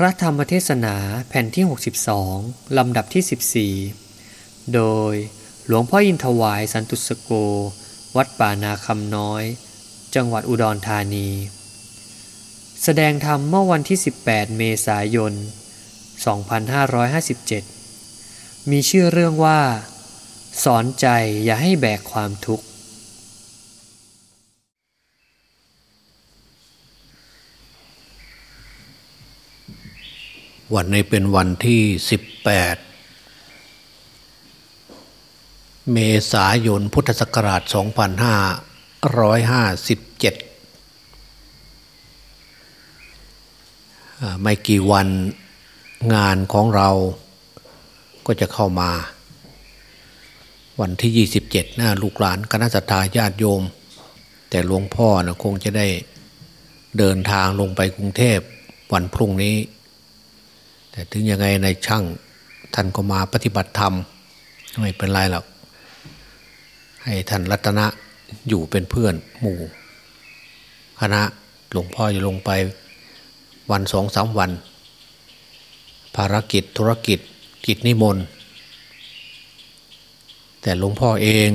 พระธรรมเทศนาแผ่นที่ 62 ลำดับที่ 14 โดยหลวงพ่ออินทวายสันตุสโก วัดป่านาคำน้อย จังหวัดอุดรธานี แสดงธรรมเมื่อวันที่ 18 เมษายน 2557 มีชื่อเรื่องว่า สอนใจอย่าให้แบกความทุกข์ วันนี้เป็นวันที่ 18 เมษายนพุทธศักราช 2557 ไม่กี่วันงานของเราก็จะเข้ามา วันที่ 27นะลูกหลานคณะสัตยาญาติโยม แต่หลวงพ่อนะคงจะได้เดินทางลงไปกรุงเทพวันพรุ่งนี้ แต่ถึงยังไงในช่างท่านก็มาปฏิบัติธรรมไม่เป็นไรหรอกให้ท่านรัตนะอยู่เป็นเพื่อนหมู่ คณะหลวงพ่อจะลงไปวันสองสามวัน ภารกิจธุรกิจกิจนิมนต์ แต่หลวงพ่อเอง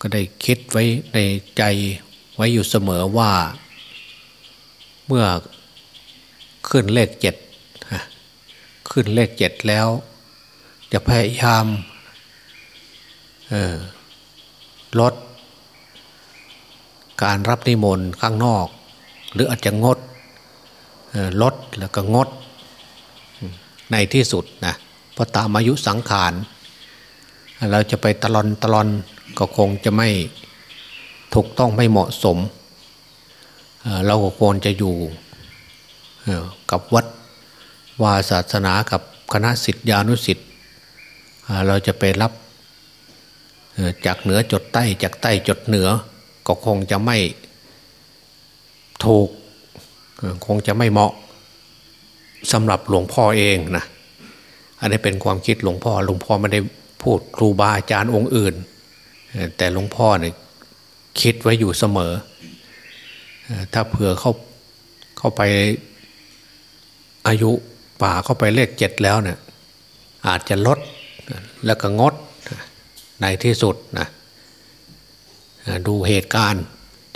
ก็ได้คิดไว้ในใจไว้อยู่เสมอว่า เมื่อขึ้นเลขเจ็ด ขึ้นเลขเจ็ดแล้ว จะพยายามลด การรับนิมนต์ข้างนอก หรืออาจจะงดลดแล้วก็งด ในที่สุดนะเพราะตามอายุสังขารเราจะไปตลอนตลอนก็คงจะไม่ถูกต้องไม่เหมาะสม เราก็ควรจะอยู่กับวัด วาศาสนากับคณะสิทธิานุสิทธิ์เราจะไปรับจากเหนือจดใต้จากใต้จดเหนือ ก็คงจะไม่ถูกคงจะไม่เหมาะสำหรับหลวงพ่อเองนะอันนี้เป็นความคิดหลวงพ่อหลวงพ่อไม่ได้พูดครูบาอาจารย์องค์อื่น แต่หลวงพ่อเนี่ยคิดไว้อยู่เสมอ ถ้าเผื่อเข้าเข้าไปอายุ ป่าเข้าไปเลขเจ็ดแล้วเนี่ยอาจจะลดแล้วก็งดในที่สุดนะดูเหตุการณ์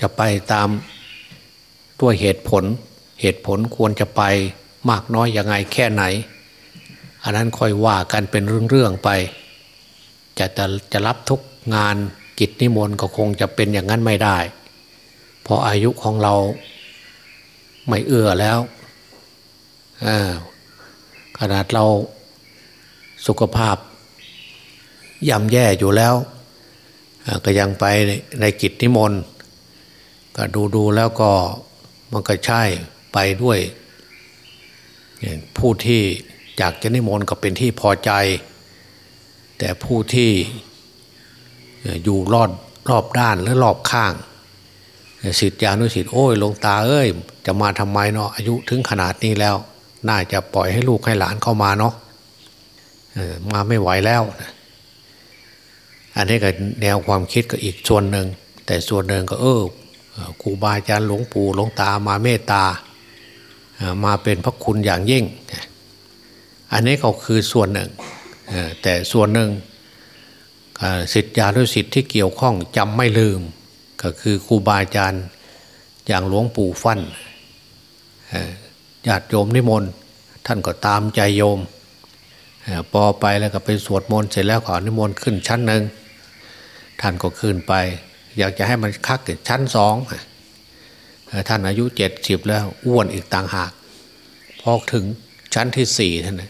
จะไปตามด้วยเหตุผล เหตุผลควรจะไปมากน้อยยังไงแค่ไหน อันนั้นค่อยว่ากันเป็นเรื่องๆไป จะจะจะรับทุกงานกิจนิมนต์ก็คงจะเป็นอย่างนั้นไม่ได้เพราะอายุของเราไม่เอื้อแล้ว ขนาดเราสุขภาพย่ำแย่อยู่แล้ว ก็ยังไปในกิจนิมนต์ก็ดูดูแล้วก็มันก็ใช่ไปด้วย ผู้ที่อยากจะนิมนต์ก็เป็นที่พอใจ แต่ผู้ที่อยู่รอดรอบด้านหรือรอบข้างสิทธิานุสิทธิ์โอ้ยลงตาเอ้ย จะมาทำไมเนาะอายุถึงขนาดนี้แล้ว น่าจะปล่อยให้ลูกให้หลานเข้ามาเนาะมาไม่ไหวแล้ว อันนี้ก็แนวความคิดก็อีกส่วนหนึ่ง แต่ส่วนหนึ่งก็เออครูบาอาจารย์หลวงปู่หลวงตามาเมตตา มาเป็นพระคุณอย่างยิ่ง อันนี้ก็คือส่วนหนึ่ง แต่ส่วนหนึ่งสิทธิานุสิทธิ์ที่เกี่ยวข้องจำไม่ลืม ก็คือครูบาอาจารย์อย่างหลวงปู่ฟั่น ญาติโยมนิมนต์ท่านก็ตามใจโยมพอไปแล้วก็ไปสวดมนต์เสร็จแล้วขอนิมนต์ขึ้นชั้นหนึ่งท่านก็ขึ้นไป อยากจะให้มันคักถึงชั้นสองท่านอายุเจ็ดสิบแล้วอ้วนอีกต่างหาก พอถึงชั้นที่สี่ท่าน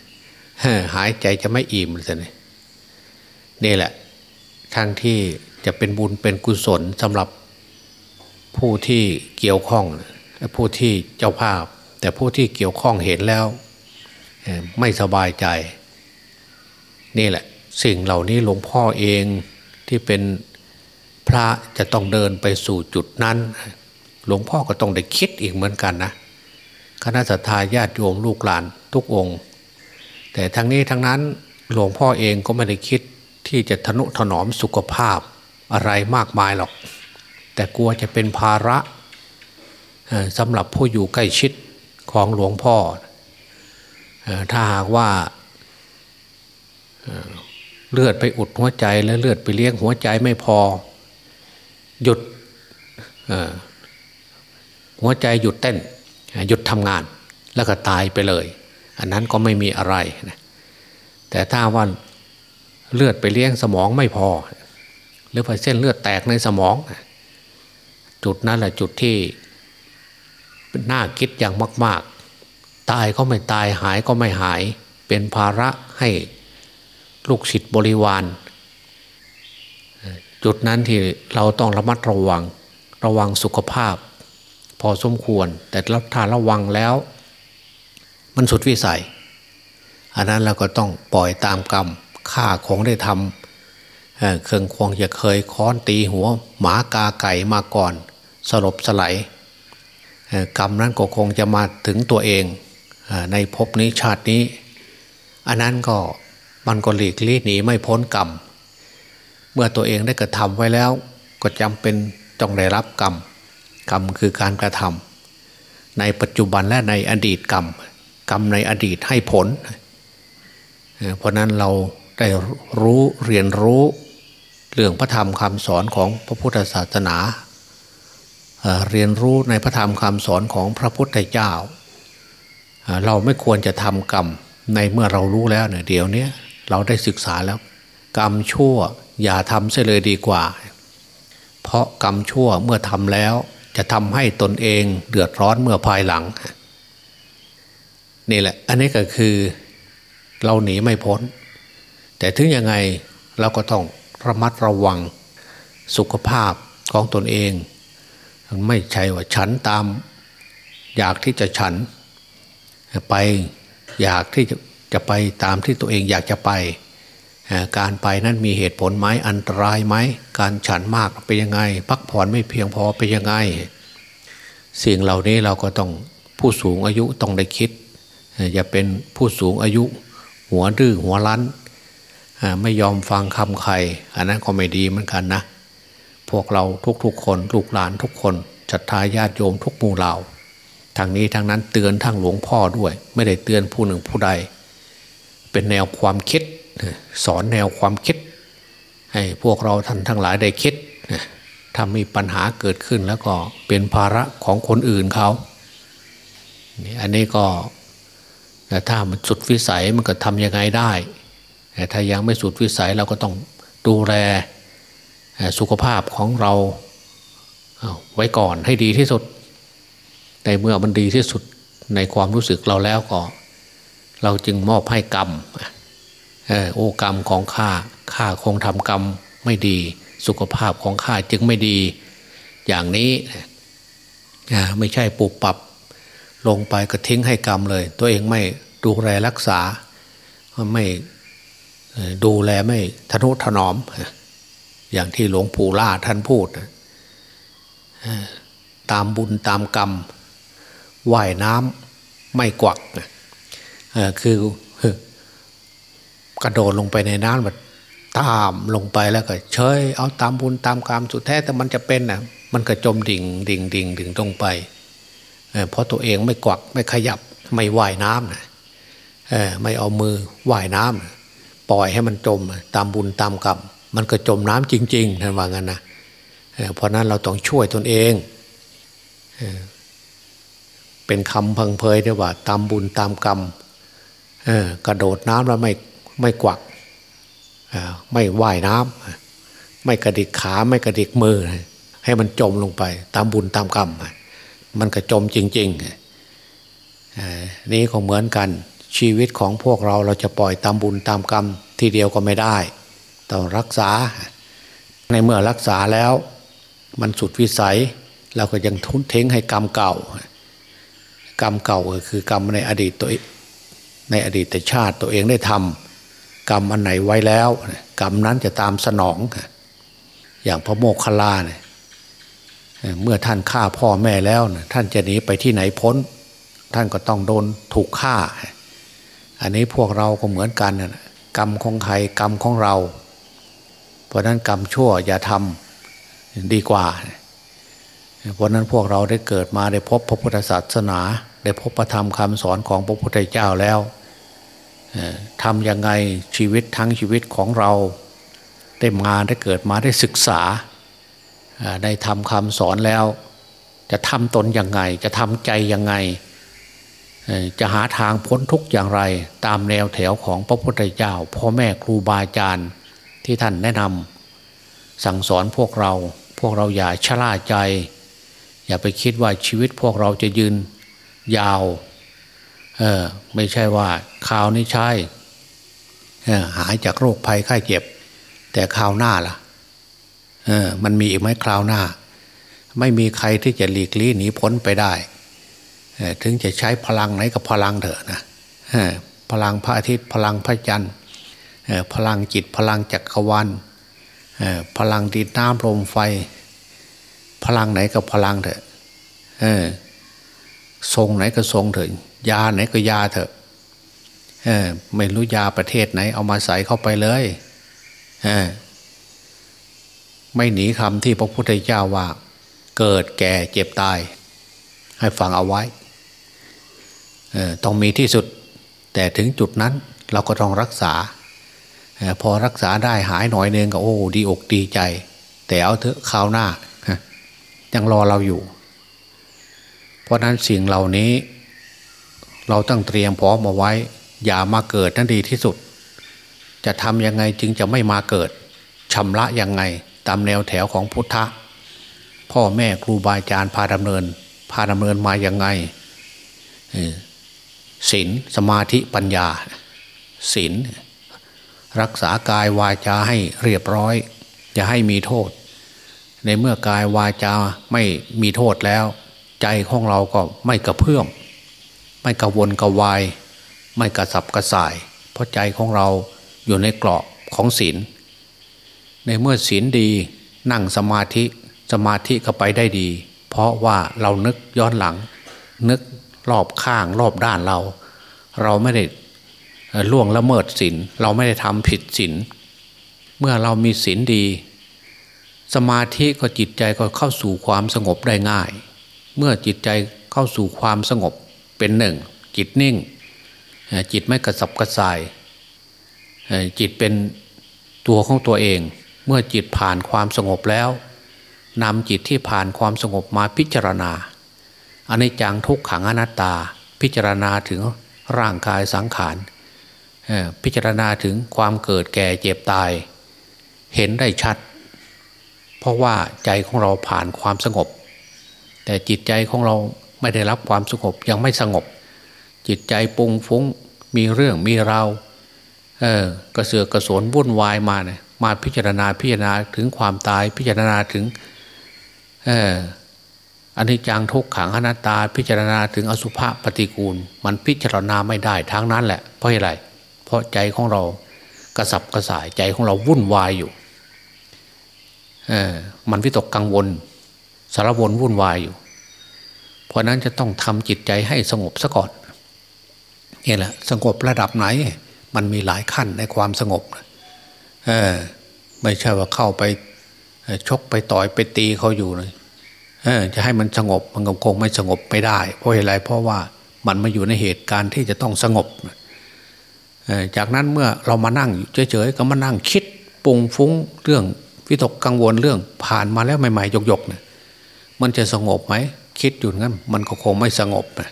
หายใจจะไม่อิ่มเลยท่านนี่แหละทั้งที่จะเป็นบุญเป็นกุศลสำหรับผู้ที่เกี่ยวข้องผู้ที่เจ้าภาพ แต่ผู้ที่เกี่ยวข้องเห็นแล้วไม่สบายใจ นี่แหละ สิ่งเหล่านี้หลวงพ่อเองที่เป็นพระจะต้องเดินไปสู่จุดนั้น หลวงพ่อก็ต้องได้คิดอีกเหมือนกันนะคณะสัตยาญาติโยมลูกหลานทุกองค์ แต่ทั้งนี้ทั้งนั้นหลวงพ่อเองก็ไม่ได้คิดที่จะทนุถนอมสุขภาพอะไรมากมายหรอก แต่กลัวจะเป็นภาระสำหรับผู้อยู่ใกล้ชิด ของหลวงพ่อ ถ้าหากว่าเลือดไปอุดหัวใจแล้วเลือดไปเลี้ยงหัวใจไม่พอ หยุดหัวใจหยุดเต้น หยุดทำงานแล้วก็ตายไปเลย อันนั้นก็ไม่มีอะไรนะแต่ถ้าว่าเลือดไปเลี้ยงสมองไม่พอ หรือว่าเส้นเลือดแตกในสมอง จุดนั้นแหละจุดที่ น่าคิดอย่างมาก ๆ ตายก็ไม่ตายหายก็ไม่หาย เป็นภาระให้ลูกศิษย์บริวาร จุดนั้นที่เราต้องระมัดระวังระวังสุขภาพ พอสมควร แต่ถ้าระวังแล้ว มันสุดวิสัย อันนั้นเราก็ต้องปล่อยตามกรรมข้าของได้ทำเครื่องควงจะเคยค้อนตีหัว หมากาไก่มาก่อน สลบสลาย กรรมนั้นก็คงจะมาถึงตัวเองในภพนี้ชาตินี้ อันนั้นก็มันก็หลีกลี่หนีไม่พ้นกรรม เมื่อตัวเองได้กระทำไว้แล้ว ก็จำเป็นต้องได้รับกรรม กรรมคือการกระทำในปัจจุบันและในอดีตกรรม กรรมในอดีตให้ผล เพราะนั้นเราได้รู้เรียนรู้เรื่องพระธรรมคำสอนของพระพุทธศาสนา เรียนรู้ในพระธรรมคำสอนของพระพุทธเจ้า เราไม่ควรจะทำกรรมในเมื่อเรารู้แล้วเนี่ยเดี๋ยวนี้เราได้ศึกษาแล้ว กรรมชั่วอย่าทำเสียเลยดีกว่า เพราะกรรมชั่วเมื่อทำแล้วจะทำให้ตนเองเดือดร้อนเมื่อภายหลัง นี่แหละ อันนี้ก็คือเราหนีไม่พ้น แต่ถึงยังไงเราก็ต้องระมัดระวังสุขภาพของตนเอง ไม่ใช่ว่าฉันตาม อยากที่จะฉัน ไปอยากที่จะจะไปตามที่ตัวเองอยากจะไป การไปนั้นมีเหตุผลไหมอันตรายไหมการฉันมากเป็นยังไง พักผ่อนไม่เพียงพอเป็นยังไง สิ่งเหล่านี้เราก็ต้องผู้สูงอายุต้องได้คิด อย่าเป็นผู้สูงอายุ หัวดื้อหัวรั้น ไม่ยอมฟังคำใคร อันนั้นก็ไม่ดีเหมือนกันนะ วกเราทุกๆ คนลูกหลานทุกคนศรัทธาญาติโยมทุกหมู่เหล่าทางนี้ทางนั้นเตือนทางหลวงพ่อด้วย ไม่ได้เตือนผู้หนึ่งผู้ใด เป็นแนวความคิด สอนแนวความคิด ให้พวกเราท่านทั้งหลายได้คิดถ้ามีปัญหาเกิดขึ้นแล้วก็เป็นภาระของคนอื่นเขาอันนี้ก็แต่ถ้ามันสุดวิสัยมันก็ทำยังไงได้ แต่ถ้ายังไม่สุดวิสัยเราก็ต้องดูแล สุขภาพของเราไว้ก่อนให้ดีที่สุด ในเมื่อมันดีที่สุดในความรู้สึกเราแล้วก็ เราจึงมอบให้กรรมโอกรรมของข้าข้าคงทำกรรมไม่ดี สุขภาพของข้าจึงไม่ดีอย่างนี้ไม่ใช่ปุบปับ ลงไปก็ทิ้งให้กรรมเลย ตัวเองไม่ดูแลรักษา ไม่ดูแลไม่ทนุถนอม อย่างที่หลวงปู่ล่าท่านพูดตามบุญตามกรรมว่ายน้ำไม่กวักคือกระโดดลงไปในน้ำแบบตามลงไปแล้วก็เฉยเอาตามบุญตามกรรมสุดแท้แต่มันจะเป็นนะมันก็จมดิ่งดิ่งดิ่งดิ่งตรงไปเพราะตัวเองไม่กวักไม่ขยับไม่ว่ายน้ำนะไม่เอามือว่ายน้ำปล่อยให้มันจมตามบุญตามกรรม มันก็จมน้ำจริงๆท่านว่างั้นนะเพราะนั้นเราต้องช่วยตนเองเป็นคำพังเพยได้ว่า ตามบุญตามกรรมกระโดดน้ำแล้วไม่ไม่กวักไม่ว่ายน้ำไม่กระดิกขาไม่กระดิกมือ ให้มันจมลงไป ตามบุญตามกรรมมันก็จมจริงๆนี้ก็เหมือนกันชีวิตของพวกเราเราจะปล่อยตามบุญตามกรรมทีเดียวก็ไม่ได้ ต้องรักษา ในเมื่อรักษาแล้ว มันสุดวิสัย เราก็ยังทุนเทงให้กรรมเก่า กรรมเก่าก็คือกรรมในอดีตตัวในอดีตชาติตัวเองได้ทำกรรมอันไหนไว้แล้ว กรรมนั้นจะตามสนอง อย่างพระโมคคัลลาเนี่ยเมื่อท่านฆ่าพ่อแม่แล้วท่านจะหนีไปที่ไหนพ้น ท่านก็ต้องโดนถูกฆ่า อันนี้พวกเราก็เหมือนกันกรรมของใครกรรมของเรา ราะนั้นกรรมชั่วอย่าทำดีกว่า เพราะนั้นพวกเราได้เกิดมาได้พบพระพุทธศาสนา ได้พบพระธรรมคำสอนของพระพุทธเจ้าแล้วทำยังไงชีวิตทั้งชีวิตของเรา ได้มาได้เกิดมาได้ศึกษาได้ทำคำสอนแล้ว จะทำตนยังไง จะทำใจยังไง จะหาทางพ้นทุกอย่างไร ตามแนวแถวของพระพุทธเจ้าพ่อแม่ครูบาอาจารย์ ที่ท่านแนะนำสั่งสอนพวกเรา พวกเราอย่าชะล่าใจ อย่าไปคิดว่าชีวิตพวกเราจะยืนยาวเออไม่ใช่ว่าข่าวนี้ใช่หายจากโรคภัยไข้เจ็บ แต่คราวหน้าล่ะเออมันมีอีกไหมคราวหน้า ไม่มีใครที่จะหลีกลี่หนีพ้นไปได้ ถึงจะใช้พลังไหนกับพลังเถอะนะพลังพระอาทิตย์พลังพระจันทร์ พลังจิตพลังจักรวาลพลังดินน้ำลมไฟ พลังไหนกับพลังเถอะทรงไหนก็ทรงเถอะยาไหนก็ยาเถอะไม่รู้ยาประเทศไหน เอามาใส่เข้าไปเลยไม่หนีคำที่พระพุทธเจ้าว่า เกิดแก่เจ็บตาย ให้ฟังเอาไว้ต้องมีที่สุด แต่ถึงจุดนั้นเราก็ต้องรักษา พอรักษาได้หายหน่อยนึงก็โอ้ดีอกดีใจ แต่เอาเถอะคราวหน้ายังรอเราอยู่ เพราะนั้นสิ่งเหล่านี้ เราต้องเตรียมพร้อมมาไว้ อย่ามาเกิดนั่นดีที่สุด จะทำยังไงจึงจะไม่มาเกิดชำระยังไงตามแนวแถวของพุทธะ พ่อแม่ครูบาอาจารย์พาดำเนิน พาดำเนินมายังไงศีลสมาธิปัญญาศีล รักษากายวาจาให้เรียบร้อย อย่าให้มีโทษ ในเมื่อกายวาจาไม่มีโทษแล้ว ใจของเราก็ไม่กระเพื่อมไม่กระวนกระวาย ไม่กระสับกระส่าย เพราะใจของเราอยู่ในกรอบของศีลในเมื่อศีลดีนั่งสมาธิสมาธิก็ไปได้ดี เพราะว่าเรานึกย้อนหลัง นึกรอบข้างรอบด้านเรา เราไม่ได้ ล่วงละเมิดศีลเราไม่ได้ทำผิดศีลเมื่อเรามีศีลดี สมาธิก็จิตใจก็เข้าสู่ความสงบได้ง่าย เมื่อจิตใจเข้าสู่ความสงบเป็นหนึ่ง จิตนิ่ง จิตไม่กระสับกระส่าย จิตเป็นตัวของตัวเอง เมื่อจิตผ่านความสงบแล้วนำจิตที่ผ่านความสงบมาพิจารณาอันนี้จังทุกขังอนัตตา พิจารณาถึงร่างกายสังขาร พิจารณาถึงความเกิดแก่เจ็บตาย เห็นได้ชัด เพราะว่าใจของเราผ่านความสงบ แต่จิตใจของเราไม่ได้รับความสงบยังไม่สงบ จิตใจปุงฟุ้งมีเรื่องมีราวเออกระเสือกกระสนวุ่นวายมาเนี่ยมาพิจารณาพิจารณาถึงความตายพิจารณาถึงเอออันนี้จังทุกขังอนัตตา พิจารณาถึงอสุภะปฏิกูล มันพิจารณาไม่ได้ทั้งนั้นแหละเพราะอะไรเราะใจของเรากระสับกระส่ายใจของเราวุ่นวายอยู่เออมันวิตกกังวล สารวนวุ่นวายอยู่ เพราะนั้นจะต้องทำจิตใจให้สงบซะก่อนนี่แหละสงบระดับไหน มันมีหลายขั้นในความสงบเออไม่ใช่ว่าเข้าไปชกไปต่อยไปตีเขาอยู่เลยเออจะให้มันสงบมันคงไม่สงบไม่ได้ เพราะอะไรเพราะว่ามันมาอยู่ในเหตุการณ์ที่จะต้องสงบ จากนั้นเมื่อเรามานั่งเฉยๆก็มานั่งคิดปุงฟุ้งเรื่องวิตกกังวลเรื่องผ่านมาแล้วใหม่ๆยกๆเนี่ยมันจะสงบไหมคิดอยู่งั้น มันก็คงไม่สงบนะ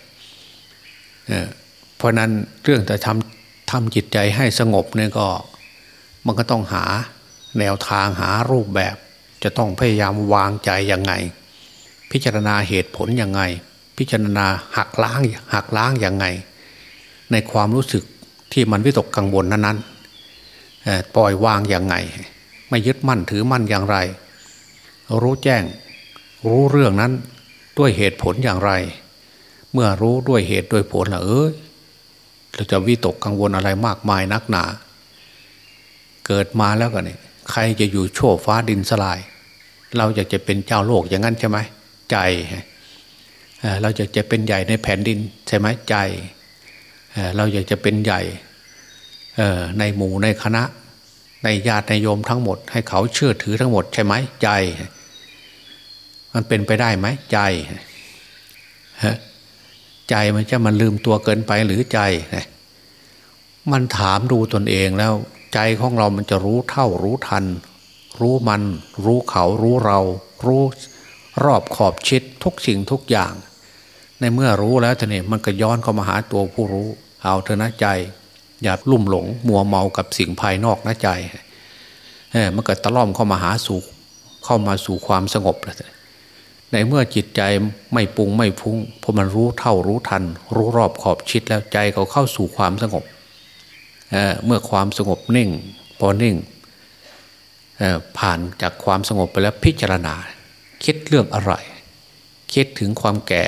เพราะนั้นเรื่องจะทำทำจิตใจให้สงบเนี่ยก็มันก็ต้องหาแนวทางหารูปแบบ จะต้องพยายามวางใจยังไง พิจารณาเหตุผลยังไง พิจารณาหักล้างหักล้างยังไง ในความรู้สึก ที่มันวิตกกังวลนั้นๆปล่อยวางอย่างไง ไม่ยึดมั่นถือมั่นอย่างไร รู้แจ้ง รู้เรื่องนั้นด้วยเหตุผลอย่างไร เมื่อรู้ด้วยเหตุด้วยผลละเอ้ยเราจะวิตกกังวลอะไรมากมายนักหนา เกิดมาแล้วกันเนี่ยใครจะอยู่โชว์ฟ้าดินสลาย เราอยากจะเป็นเจ้าโลกอย่างนั้นใช่ไหมใจเราอยากจะเป็นใหญ่ในแผ่นดินใช่ไหมใจ เราอยากจะเป็นใหญ่ในหมู่ในคณะ ในญาติในโยมทั้งหมด ให้เขาเชื่อถือทั้งหมดใช่ไหมใจ มันเป็นไปได้ไหมใจใจมันจะมันลืมตัวเกินไปหรือใจ มันถามดูตนเองแล้ว ใจของเรามันจะรู้เท่ารู้ทัน รู้มัน รู้เขารู้เรา รู้รอบขอบชิดทุกสิ่งทุกอย่าง ในเมื่อรู้แล้วท่านี่มันก็ย้อนเข้ามาหาตัวผู้รู้ เอาเถอะนะใจ อย่าลุ่มหลง มัวเมากับสิ่งภายนอกนะใจเออมันก็ตะล่อมเข้ามาหาสู่เข้ามาสู่ความสงบแล้วในเมื่อจิตใจไม่ปุงไม่พุง้งพอมันรู้เท่ารู้ทัน รู้รอบขอบชิดแล้วใจเขาเข้าสู่ความสงบเเมื่อความสงบนิ่ง พอนิ่งผ่านจากความสงบไปแล้วพิจารณา คิดเรื่องอะไร คิดถึงความแก่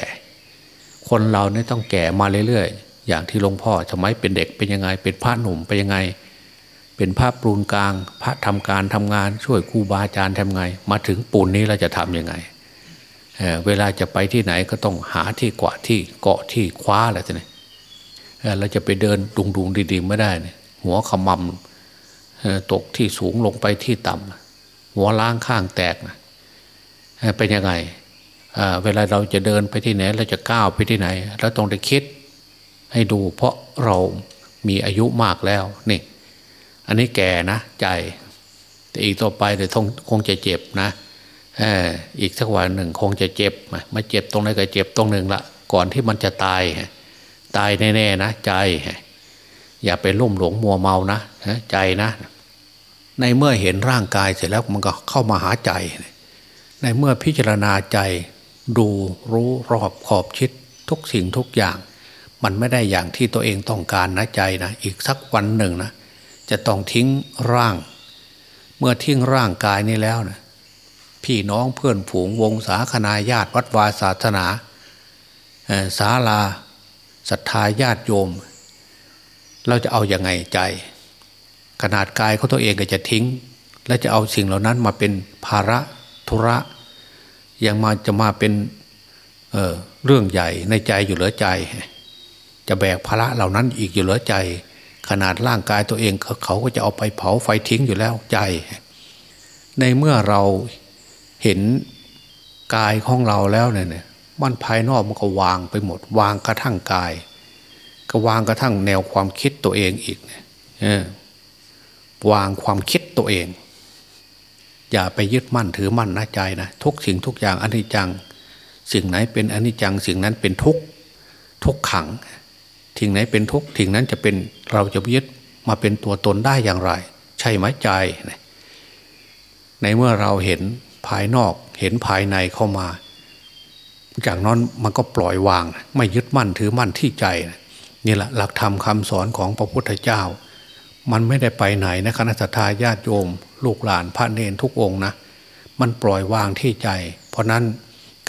คนเราเนี่ยต้องแก่มาเรื่อยๆ อย่างที่หลวงพ่อสมัยเป็นเด็กเป็นยังไง เป็นพระหนุ่มเป็นยังไง เป็นพระปูนกลาง พระทำการทำงานช่วยครูบาอาจารย์ทำไง มาถึงปูนนี้เราจะทำยังไงเเวลาจะไปที่ไหนก็ต้องหาที่เกาะที่เกาะที่คว้าอะไรต่างๆเราจะไปเดินดุงดุงดีๆไม่ได้เนี่ยหัวขมำตกที่สูงลงไปที่ต่ำหัวล้างข้างแตกเป็นยังไง เวลาเราจะเดินไปที่ไหนเราจะก้าวไปที่ไหนเราต้องได้คิดให้ดู เพราะเรามีอายุมากแล้วนี่ อันนี้แก่นะใจ แต่อีกต่อไปเดี๋ยวคงจะเจ็บนะอีกสักวันหนึ่งคงจะเจ็บมาเจ็บตรงไหนก็เจ็บตรงหนึ่งละก่อนที่มันจะตาย ตายแน่ๆนะใจ อย่าไปลุ่มหลงมัวเมานะใจนะ ในเมื่อเห็นร่างกายเสร็จแล้วมันก็เข้ามาหาใจ ในเมื่อพิจารณาใจ ดูรู้รอบขอบชิดทุกสิ่งทุกอย่าง มันไม่ได้อย่างที่ตัวเองต้องการนะใจนะอีกสักวันหนึ่งนะจะต้องทิ้งร่าง เมื่อทิ้งร่างกายนี้แล้วนะพี่น้องเพื่อนฝูงวงศาคณาญาติวัดวาศาสนาศาลาศรัทธาญาติโยม เราจะเอาอยัางไงใจ ขนาดกายเขาตัวเองก็จะทิ้ง และจะเอาสิ่งเหล่านั้นมาเป็นภาระธุระ ยังมาจะมาเป็นเเรื่องใหญ่ในใจอยู่เหลือใจ จะแบกภาระเหล่านั้นอีกอยู่เหลือใจ ขนาดร่างกายตัวเองเขาก็จะเอาไปเผาไฟทิ้งอยู่แล้วใจ ในเมื่อเราเห็นกายของเราแล้วเนี่ยมันภายนอกมันก็วางไปหมด วางกระทั่งกาย ก็วางกระทั่งแนวความคิดตัวเองอีกเนี่ยวางความคิดตัวเอง อย่าไปยึดมั่นถือมั่นนะใจนะทุกสิ่งทุกอย่างอนิจจัง สิ่งไหนเป็นอนิจจัง สิ่งนั้นเป็นทุกทุกขังทิ้งไหนเป็นทุกทิ้งนั้นจะเป็นเราจะยึดมาเป็นตัวตนได้อย่างไร ใช่ไหมใจ ในเมื่อเราเห็นภายนอกเห็นภายในเข้ามาจากนั้นมันก็ปล่อยวาง ไม่ยึดมั่นถือมั่นที่ใจนี่แหละหลักธรรมคาสอนของพระพุทธเจ้า มันไม่ได้ไปไหนนะคณะทาญาติโยม ลูกหลานพระเนรทุกองนะ มันปล่อยวางที่ใจ เพราะนั้น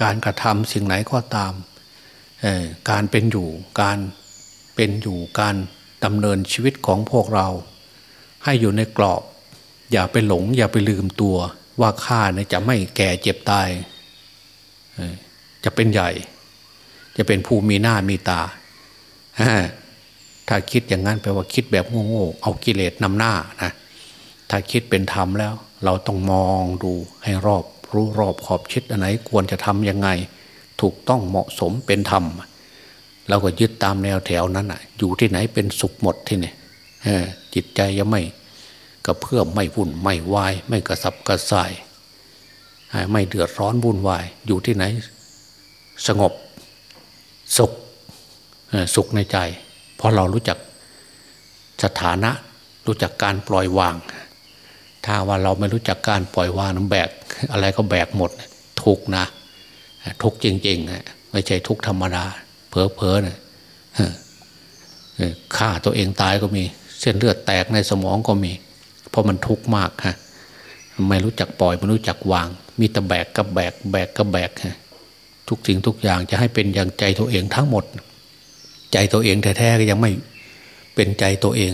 การกระทำสิ่งไหนก็ตาม การเป็นอยู่การเป็นอยู่การดำเนินชีวิตของพวกเรา ให้อยู่ในกรอบ อย่าไปหลง อย่าไปลืมตัวว่าข้าเนี่ยจะไม่แก่เจ็บตาย จะเป็นใหญ่ จะเป็นผู้มีหน้ามีตา ถ้าคิดอย่างนั้นแปลว่าคิดแบบโง่ๆเอากิเลสนำหน้านะ ถ้าคิดเป็นธรรมแล้ว เราต้องมองดูให้รอบรู้รอบขอบชิดอันไหนควรจะทำยังไง ถูกต้องเหมาะสมเป็นธรรมเราก็ยึดตามแนวแถวนั้นอะ อยู่ที่ไหนเป็นสุขหมดที่นี่จิตใจยังไม่กระเพื่อมไม่วุ่นไม่วาย ไม่กระสับกระส่าย ไม่เดือดร้อนวุ่นวาย อยู่ที่ไหน สงบสุขสุขในใจ เพราะเรารู้จักสถานะรู้จักการปล่อยวาง ถ้าว่าเราไม่รู้จักการปล่อยวางน้ำแบกอะไรก็แบกหมดทุกนะ ทุกจริงๆไม่ใช่ทุกธรรมดาเผลอๆเนี่ยฆ่าตัวเองตายก็มี เส้นเลือดแตกในสมองก็มี เพราะมันทุกข์มากฮะไม่รู้จักปล่อยไม่รู้จักวาง มีแต่แบกกับแบกแบกกับแบกฮะทุกสิ่งทุกอย่างจะให้เป็นอย่างใจตัวเองทั้งหมด ใจตัวเองแท้ๆก็ยังไม่เป็นใจตัวเอง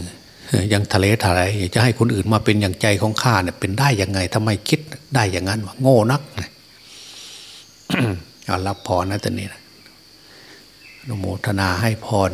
ยังทะเลทลายจะให้คนอื่นมาเป็นอย่างใจของข้าเนี่ยเป็นได้ยังไงทำไมคิดได้อย่างนั้นวะโง่นักเอารับพรนะตอนนี้นะโมทนาให้พร